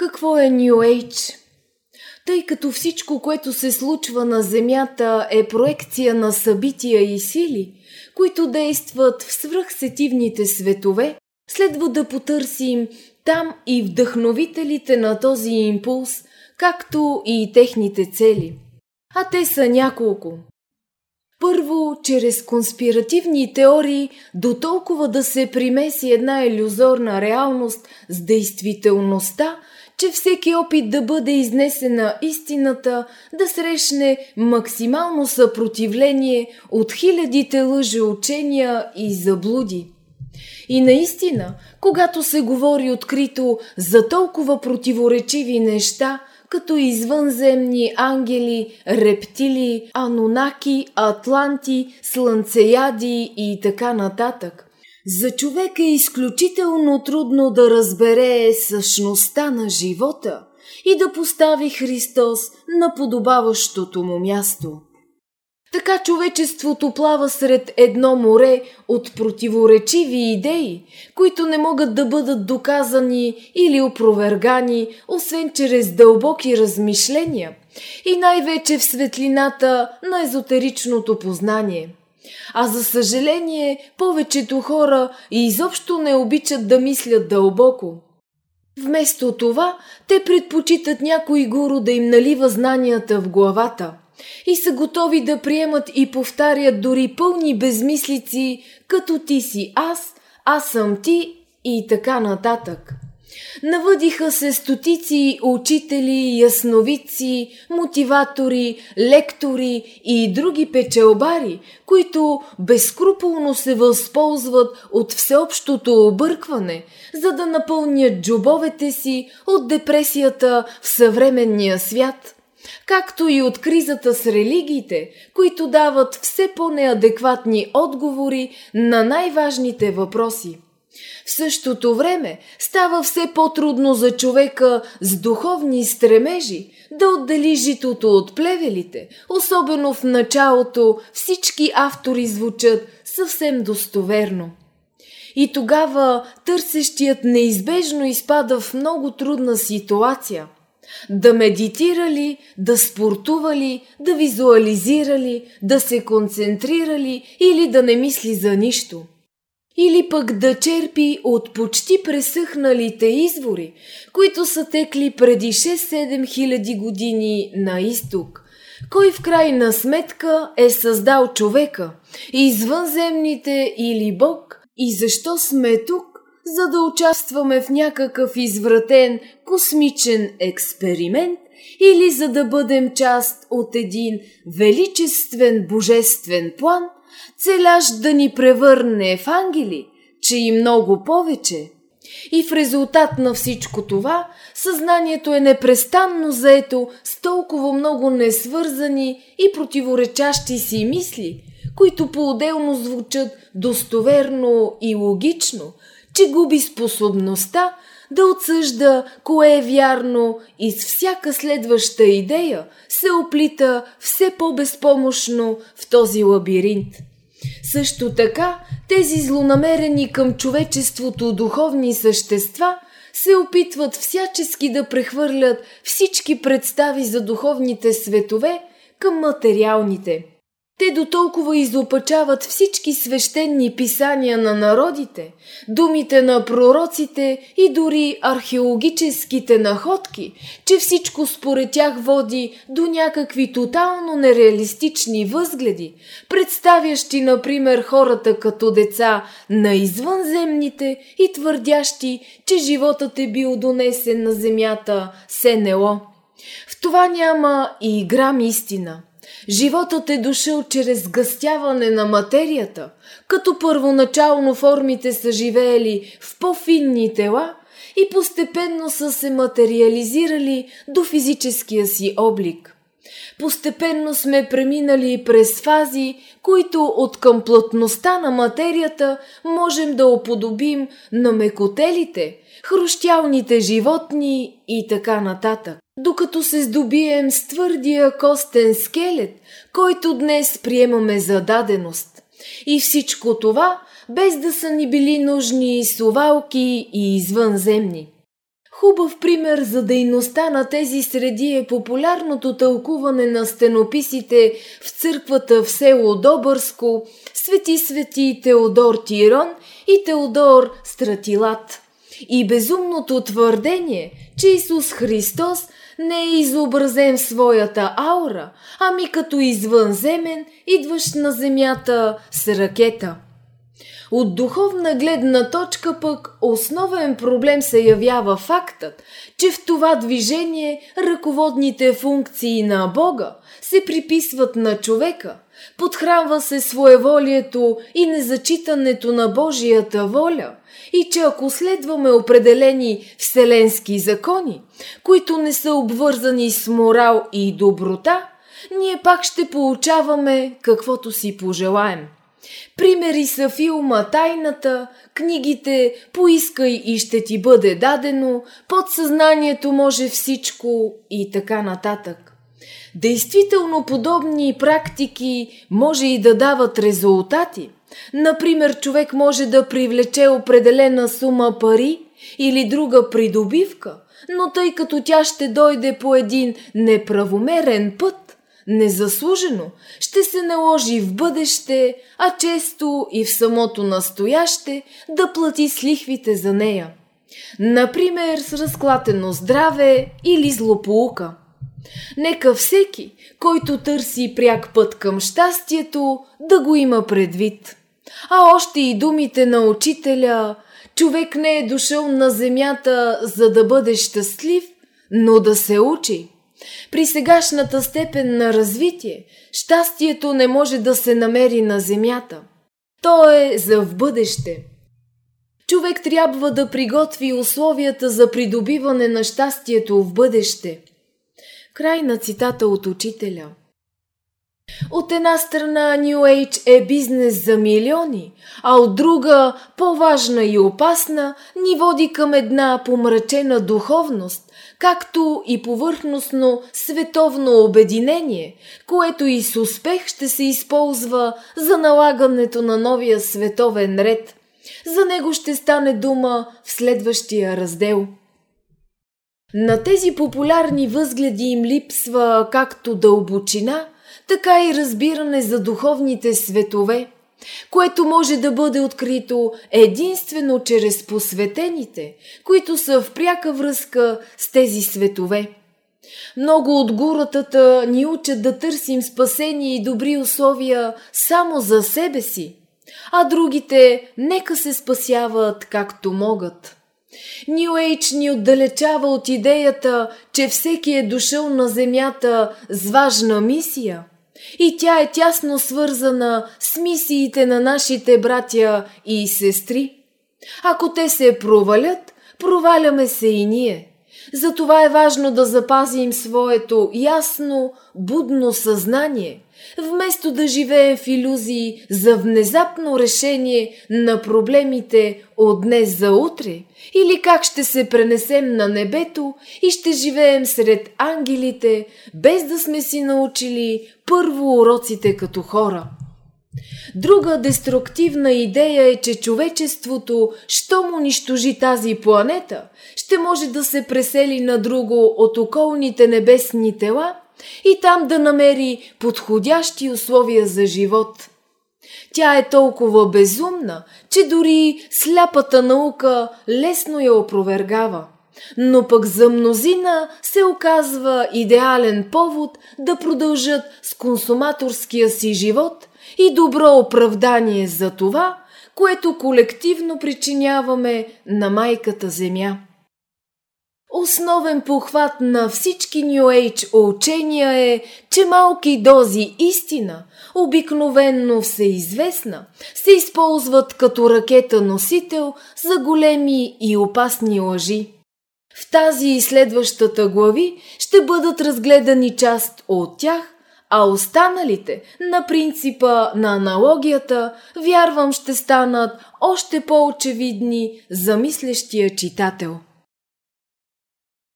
Какво е New Age? Тъй като всичко, което се случва на Земята е проекция на събития и сили, които действат в свръхсетивните светове, следва да потърсим там и вдъхновителите на този импулс, както и техните цели. А те са няколко. Първо, чрез конспиративни теории, до толкова да се примеси една иллюзорна реалност с действителността, че всеки опит да бъде изнесена истината да срещне максимално съпротивление от хилядите лъжи учения и заблуди. И наистина, когато се говори открито за толкова противоречиви неща, като извънземни ангели, рептили, анонаки, атланти, слънцеяди и така нататък. За човек е изключително трудно да разбере същността на живота и да постави Христос на подобаващото му място. Така човечеството плава сред едно море от противоречиви идеи, които не могат да бъдат доказани или опровергани, освен чрез дълбоки размишления и най-вече в светлината на езотеричното познание. А за съжаление, повечето хора изобщо не обичат да мислят дълбоко. Вместо това, те предпочитат някой гуру да им налива знанията в главата – и са готови да приемат и повтарят дори пълни безмислици, като ти си аз, аз съм ти и така нататък. Навъдиха се стотици учители, ясновици, мотиватори, лектори и други печелбари, които безкруполно се възползват от всеобщото объркване, за да напълнят джобовете си от депресията в съвременния свят – както и от кризата с религиите, които дават все по-неадекватни отговори на най-важните въпроси. В същото време става все по-трудно за човека с духовни стремежи да отдели житото от плевелите, особено в началото всички автори звучат съвсем достоверно. И тогава търсещият неизбежно изпада в много трудна ситуация – да медитира ли, да спортува ли, да визуализира ли, да се концентрира ли или да не мисли за нищо. Или пък да черпи от почти пресъхналите извори, които са текли преди 6-7 хиляди години на изток. Кой в крайна сметка е създал човека, извънземните или Бог, и защо сме тук? за да участваме в някакъв извратен космичен експеримент или за да бъдем част от един величествен божествен план, целящ да ни превърне в ангели, че и много повече. И в резултат на всичко това, съзнанието е непрестанно заето с толкова много несвързани и противоречащи си мисли, които по-отделно звучат достоверно и логично, че губи способността да отсъжда кое е вярно и с всяка следваща идея се оплита все по-безпомощно в този лабиринт. Също така, тези злонамерени към човечеството духовни същества се опитват всячески да прехвърлят всички представи за духовните светове към материалните – те до толкова изопачават всички свещени писания на народите, думите на пророците и дори археологическите находки, че всичко според тях води до някакви тотално нереалистични възгледи, представящи, например, хората като деца на извънземните и твърдящи, че животът е бил донесен на земята СНЛО. В това няма и грам истина – Животът е дошъл чрез гъстяване на материята, като първоначално формите са живеели в по-финни тела и постепенно са се материализирали до физическия си облик. Постепенно сме преминали през фази, които от към плътността на материята можем да оподобим на мекотелите, хрущялните животни и така нататък докато се здобием с твърдия костен скелет, който днес приемаме за даденост. И всичко това, без да са ни били нужни сувалки и извънземни. Хубав пример за дейността на тези среди е популярното тълкуване на стенописите в църквата в село Добърско, свети свети Теодор Тирон и Теодор Стратилат. И безумното твърдение, че Исус Христос не е изобразен в своята аура, ами като извънземен, идващ на земята с ракета – от духовна гледна точка пък основен проблем се явява фактът, че в това движение ръководните функции на Бога се приписват на човека, подхранва се своеволието и незачитането на Божията воля. И че ако следваме определени вселенски закони, които не са обвързани с морал и доброта, ние пак ще получаваме каквото си пожелаем – Примери са филма Тайната, книгите Поискай и ще ти бъде дадено, подсъзнанието може всичко и така нататък. Действително подобни практики може и да дават резултати. Например, човек може да привлече определена сума пари или друга придобивка, но тъй като тя ще дойде по един неправомерен път, незаслужено, ще се наложи в бъдеще, а често и в самото настояще, да плати с лихвите за нея. Например, с разклатено здраве или злополука. Нека всеки, който търси пряк път към щастието, да го има предвид. А още и думите на учителя човек не е дошъл на земята, за да бъде щастлив, но да се учи. При сегашната степен на развитие, щастието не може да се намери на земята. То е за в бъдеще. Човек трябва да приготви условията за придобиване на щастието в бъдеще. Край на цитата от учителя – от една страна New Age е бизнес за милиони, а от друга, по-важна и опасна, ни води към една помрачена духовност, както и повърхностно световно обединение, което и с успех ще се използва за налагането на новия световен ред. За него ще стане дума в следващия раздел. На тези популярни възгледи им липсва както дълбочина – така и разбиране за духовните светове, което може да бъде открито единствено чрез посветените, които са в пряка връзка с тези светове. Много от гуратата ни учат да търсим спасение и добри условия само за себе си, а другите нека се спасяват както могат. Нью Ейдж ни отдалечава от идеята, че всеки е дошъл на земята с важна мисия – и тя е тясно свързана с мисиите на нашите братя и сестри. Ако те се провалят, проваляме се и ние. Затова е важно да запазим своето ясно, будно съзнание, вместо да живеем в иллюзии за внезапно решение на проблемите от днес за утре, или как ще се пренесем на небето и ще живеем сред ангелите, без да сме си научили първо уроците като хора. Друга деструктивна идея е, че човечеството, щом унищожи тази планета, ще може да се пресели на друго от околните небесни тела и там да намери подходящи условия за живот. Тя е толкова безумна, че дори сляпата наука лесно я опровергава. Но пък за мнозина се оказва идеален повод да продължат с консуматорския си живот и добро оправдание за това, което колективно причиняваме на майката Земя. Основен похват на всички New Age учения е, че малки дози истина, обикновенно всеизвестна, се използват като ракета-носител за големи и опасни лъжи. В тази и следващата глави ще бъдат разгледани част от тях, а останалите, на принципа на аналогията, вярвам ще станат още по-очевидни за мислещия читател.